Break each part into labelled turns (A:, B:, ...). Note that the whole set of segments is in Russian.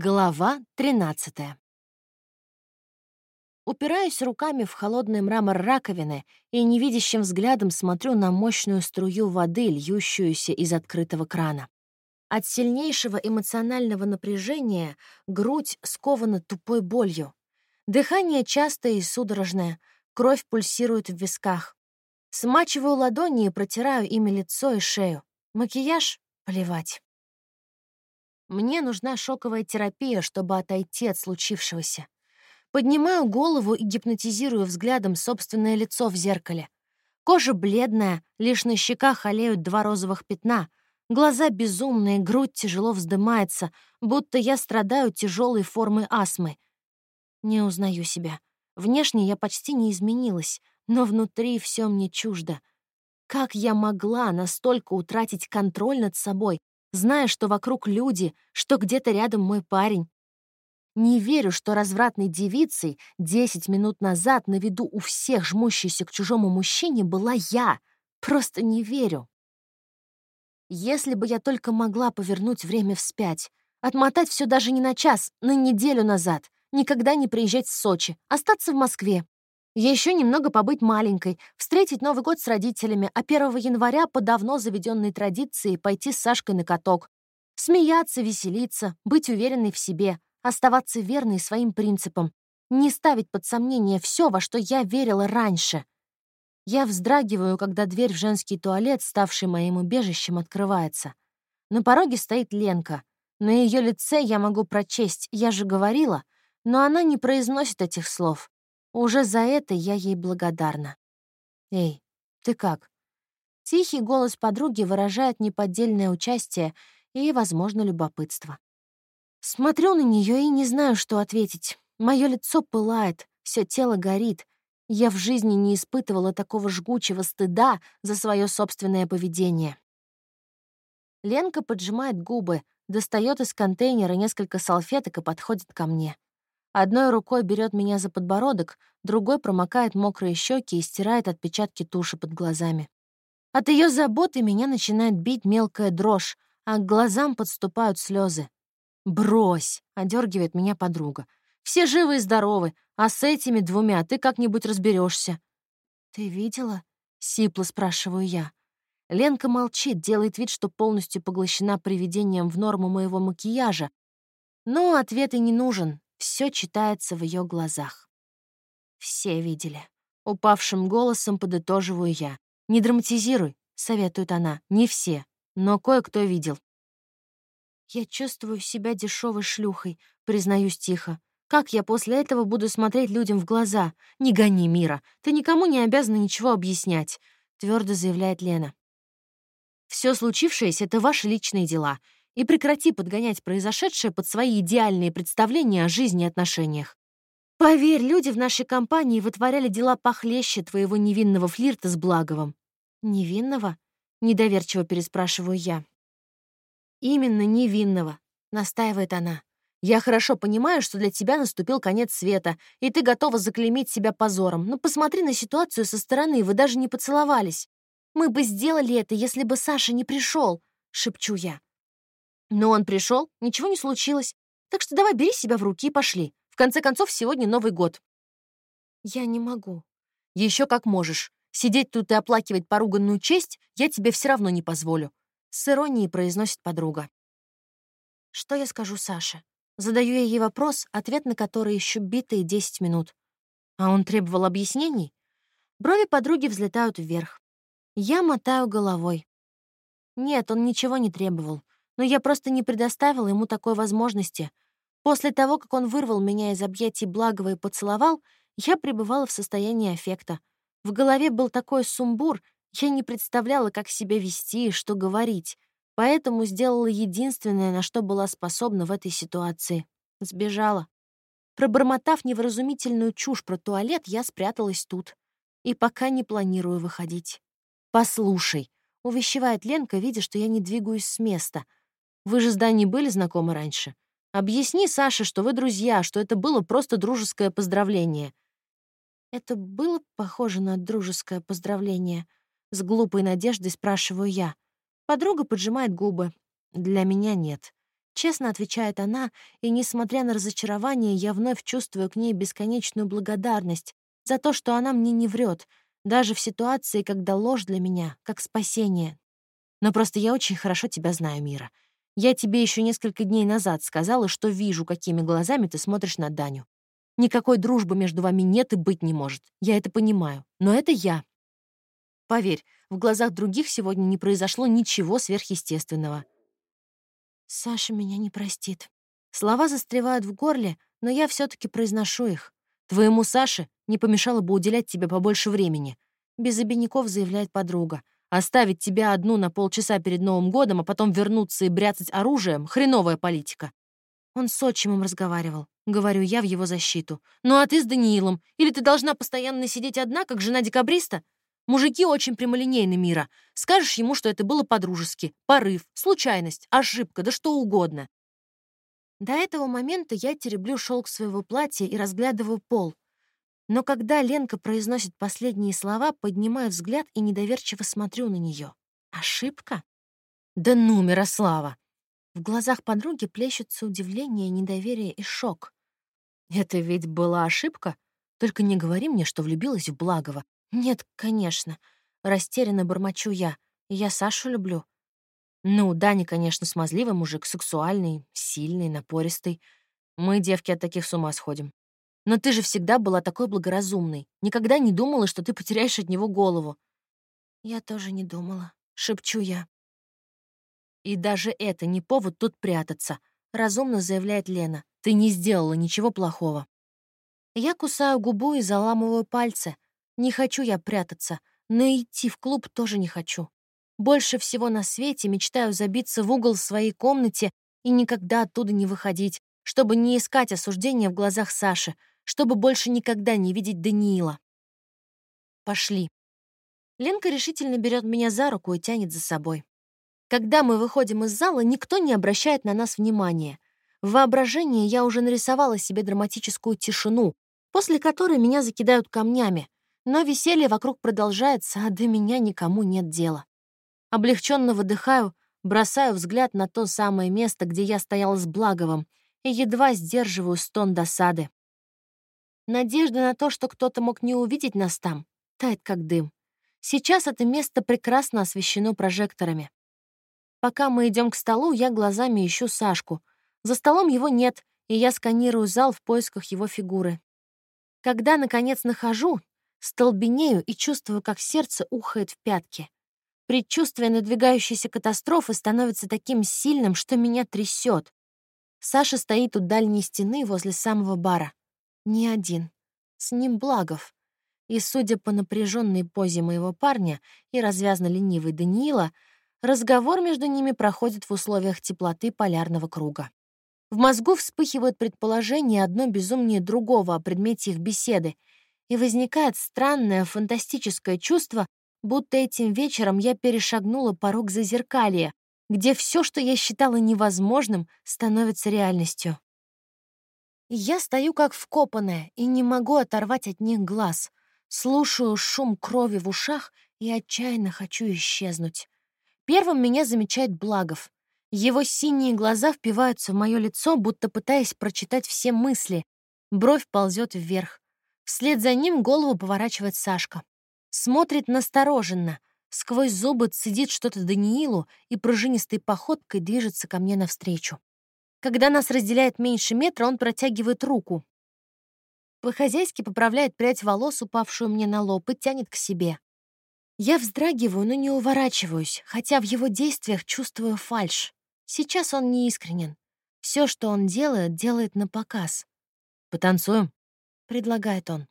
A: Глава 13 Упираюсь руками в холодный мрамор раковины и невидящим взглядом смотрю на мощную струю воды, льющуюся из открытого крана. От сильнейшего эмоционального напряжения грудь скована тупой болью. Дыхание частое и судорожное, кровь пульсирует в висках. Смачиваю ладони и протираю ими лицо и шею. Макияж — плевать. Мне нужна шоковая терапия, чтобы отойти от случившегося. Поднимаю голову и гипнотизирую взглядом собственное лицо в зеркале. Кожа бледная, лишь на щеках олеют два розовых пятна. Глаза безумные, грудь тяжело вздымается, будто я страдаю тяжелой формой астмы. Не узнаю себя. Внешне я почти не изменилась, но внутри все мне чуждо. Как я могла настолько утратить контроль над собой, зная, что вокруг люди, что где-то рядом мой парень. Не верю, что развратной девицей 10 минут назад на виду у всех жмущейся к чужому мужчине была я. Просто не верю. Если бы я только могла повернуть время вспять, отмотать все даже не на час, на неделю назад, никогда не приезжать в Сочи, остаться в Москве, еще немного побыть маленькой, встретить Новый год с родителями, а 1 января по давно заведенной традиции пойти с Сашкой на каток. Смеяться, веселиться, быть уверенной в себе, оставаться верной своим принципам, не ставить под сомнение все, во что я верила раньше. Я вздрагиваю, когда дверь в женский туалет, ставший моим убежищем, открывается. На пороге стоит Ленка. На ее лице я могу прочесть «я же говорила», но она не произносит этих слов. Уже за это я ей благодарна. «Эй, ты как?» Тихий голос подруги выражает неподдельное участие и, возможно, любопытство. Смотрю на нее и не знаю, что ответить. Мое лицо пылает, все тело горит. Я в жизни не испытывала такого жгучего стыда за свое собственное поведение. Ленка поджимает губы, достает из контейнера несколько салфеток и подходит ко мне. Одной рукой берет меня за подбородок, другой промокает мокрые щеки и стирает отпечатки туши под глазами. От ее заботы меня начинает бить мелкая дрожь, а к глазам подступают слезы. «Брось!» — одергивает меня подруга. «Все живы и здоровы, а с этими двумя ты как-нибудь разберешься. «Ты видела?» — сипло спрашиваю я. Ленка молчит, делает вид, что полностью поглощена приведением в норму моего макияжа. Но ответ и не нужен. Все читается в ее глазах. Все видели. Упавшим голосом подытоживаю я. «Не драматизируй», — советует она. «Не все, но кое-кто видел». «Я чувствую себя дешевой шлюхой», — признаюсь тихо. «Как я после этого буду смотреть людям в глаза? Не гони, Мира. Ты никому не обязана ничего объяснять», — твердо заявляет Лена. Все случившееся — это ваши личные дела и прекрати подгонять произошедшее под свои идеальные представления о жизни и отношениях. Поверь, люди в нашей компании вытворяли дела похлеще твоего невинного флирта с Благовым. Невинного? Недоверчиво переспрашиваю я. Именно невинного, настаивает она. Я хорошо понимаю, что для тебя наступил конец света, и ты готова заклеймить себя позором, но посмотри на ситуацию со стороны, вы даже не поцеловались. Мы бы сделали это, если бы Саша не пришел, шепчу я. Но он пришел, ничего не случилось. Так что давай бери себя в руки и пошли. В конце концов, сегодня Новый год. Я не могу. Еще как можешь. Сидеть тут и оплакивать поруганную честь я тебе все равно не позволю. С иронией произносит подруга. Что я скажу Саше? Задаю я ей вопрос, ответ на который еще битые 10 минут. А он требовал объяснений? Брови подруги взлетают вверх. Я мотаю головой. Нет, он ничего не требовал но я просто не предоставила ему такой возможности. После того, как он вырвал меня из объятий Благова и поцеловал, я пребывала в состоянии аффекта. В голове был такой сумбур, я не представляла, как себя вести и что говорить, поэтому сделала единственное, на что была способна в этой ситуации. Сбежала. Пробормотав невразумительную чушь про туалет, я спряталась тут. И пока не планирую выходить. «Послушай», — увещевает Ленка, видя, что я не двигаюсь с места — вы же с Даней были знакомы раньше. Объясни Саше, что вы друзья, что это было просто дружеское поздравление». «Это было похоже на дружеское поздравление?» С глупой надеждой спрашиваю я. Подруга поджимает губы. «Для меня нет. Честно отвечает она, и, несмотря на разочарование, я вновь чувствую к ней бесконечную благодарность за то, что она мне не врет, даже в ситуации, когда ложь для меня — как спасение. Но просто я очень хорошо тебя знаю, Мира. Я тебе еще несколько дней назад сказала, что вижу, какими глазами ты смотришь на Даню. Никакой дружбы между вами нет и быть не может. Я это понимаю. Но это я. Поверь, в глазах других сегодня не произошло ничего сверхъестественного. Саша меня не простит. Слова застревают в горле, но я все таки произношу их. Твоему Саше не помешало бы уделять тебе побольше времени. Без обиняков заявляет подруга. Оставить тебя одну на полчаса перед Новым годом, а потом вернуться и бряцать оружием — хреновая политика. Он с отчимом разговаривал. Говорю я в его защиту. Ну а ты с Даниилом? Или ты должна постоянно сидеть одна, как жена декабриста? Мужики очень прямолинейны, Мира. Скажешь ему, что это было по-дружески. Порыв, случайность, ошибка, да что угодно. До этого момента я тереблю шелк своего платья и разглядываю пол. Но когда Ленка произносит последние слова, поднимаю взгляд и недоверчиво смотрю на нее. Ошибка? Да ну, Мирослава! В глазах подруги плещутся удивление, недоверие и шок. Это ведь была ошибка? Только не говори мне, что влюбилась в Благова. Нет, конечно. Растерянно бормочу я. Я Сашу люблю. Ну, Даня, конечно, смазливый мужик, сексуальный, сильный, напористый. Мы, девки, от таких с ума сходим. Но ты же всегда была такой благоразумной. Никогда не думала, что ты потеряешь от него голову. Я тоже не думала, шепчу я. И даже это не повод тут прятаться, разумно заявляет Лена. Ты не сделала ничего плохого. Я кусаю губу и заламываю пальцы. Не хочу я прятаться, но идти в клуб тоже не хочу. Больше всего на свете мечтаю забиться в угол в своей комнате и никогда оттуда не выходить, чтобы не искать осуждения в глазах Саши, чтобы больше никогда не видеть Даниила. Пошли. Ленка решительно берет меня за руку и тянет за собой. Когда мы выходим из зала, никто не обращает на нас внимания. В воображении я уже нарисовала себе драматическую тишину, после которой меня закидают камнями, но веселье вокруг продолжается, а до меня никому нет дела. Облегченно выдыхаю, бросаю взгляд на то самое место, где я стояла с Благовым, и едва сдерживаю стон досады. Надежда на то, что кто-то мог не увидеть нас там, тает как дым. Сейчас это место прекрасно освещено прожекторами. Пока мы идем к столу, я глазами ищу Сашку. За столом его нет, и я сканирую зал в поисках его фигуры. Когда, наконец, нахожу, столбенею и чувствую, как сердце ухает в пятки. Предчувствие надвигающейся катастрофы становится таким сильным, что меня трясет. Саша стоит у дальней стены возле самого бара. Не один. С ним Благов. И, судя по напряженной позе моего парня и развязно ленивой Даниила, разговор между ними проходит в условиях теплоты полярного круга. В мозгу вспыхивает предположение одно безумнее другого о предмете их беседы, и возникает странное фантастическое чувство, будто этим вечером я перешагнула порог зазеркалья, где все, что я считала невозможным, становится реальностью. Я стою как вкопанная и не могу оторвать от них глаз. Слушаю шум крови в ушах и отчаянно хочу исчезнуть. Первым меня замечает Благов. Его синие глаза впиваются в мое лицо, будто пытаясь прочитать все мысли. Бровь ползет вверх. Вслед за ним голову поворачивает Сашка. Смотрит настороженно. Сквозь зубы цедит что-то Даниилу и пружинистой походкой движется ко мне навстречу. Когда нас разделяет меньше метра, он протягивает руку. По-хозяйски поправляет прядь волос, упавшую мне на лоб, и тянет к себе. Я вздрагиваю, но не уворачиваюсь, хотя в его действиях чувствую фальшь. Сейчас он не искренен. Все, что он делает, делает на показ. «Потанцуем?» — предлагает он.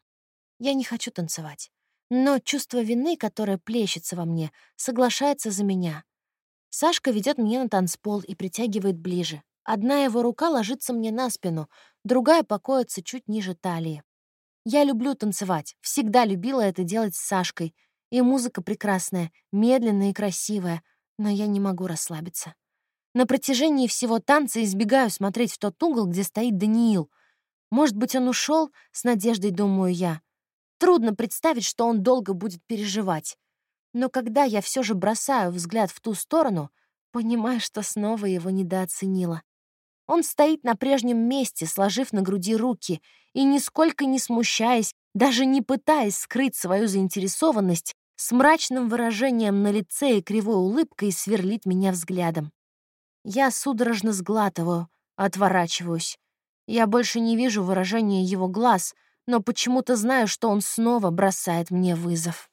A: Я не хочу танцевать. Но чувство вины, которое плещется во мне, соглашается за меня. Сашка ведет меня на танцпол и притягивает ближе. Одна его рука ложится мне на спину, другая покоится чуть ниже талии. Я люблю танцевать, всегда любила это делать с Сашкой. И музыка прекрасная, медленная и красивая, но я не могу расслабиться. На протяжении всего танца избегаю смотреть в тот угол, где стоит Даниил. Может быть, он ушел, с надеждой думаю я. Трудно представить, что он долго будет переживать. Но когда я все же бросаю взгляд в ту сторону, понимаю, что снова его недооценила. Он стоит на прежнем месте, сложив на груди руки, и, нисколько не смущаясь, даже не пытаясь скрыть свою заинтересованность, с мрачным выражением на лице и кривой улыбкой сверлит меня взглядом. Я судорожно сглатываю, отворачиваюсь. Я больше не вижу выражения его глаз, но почему-то знаю, что он снова бросает мне вызов.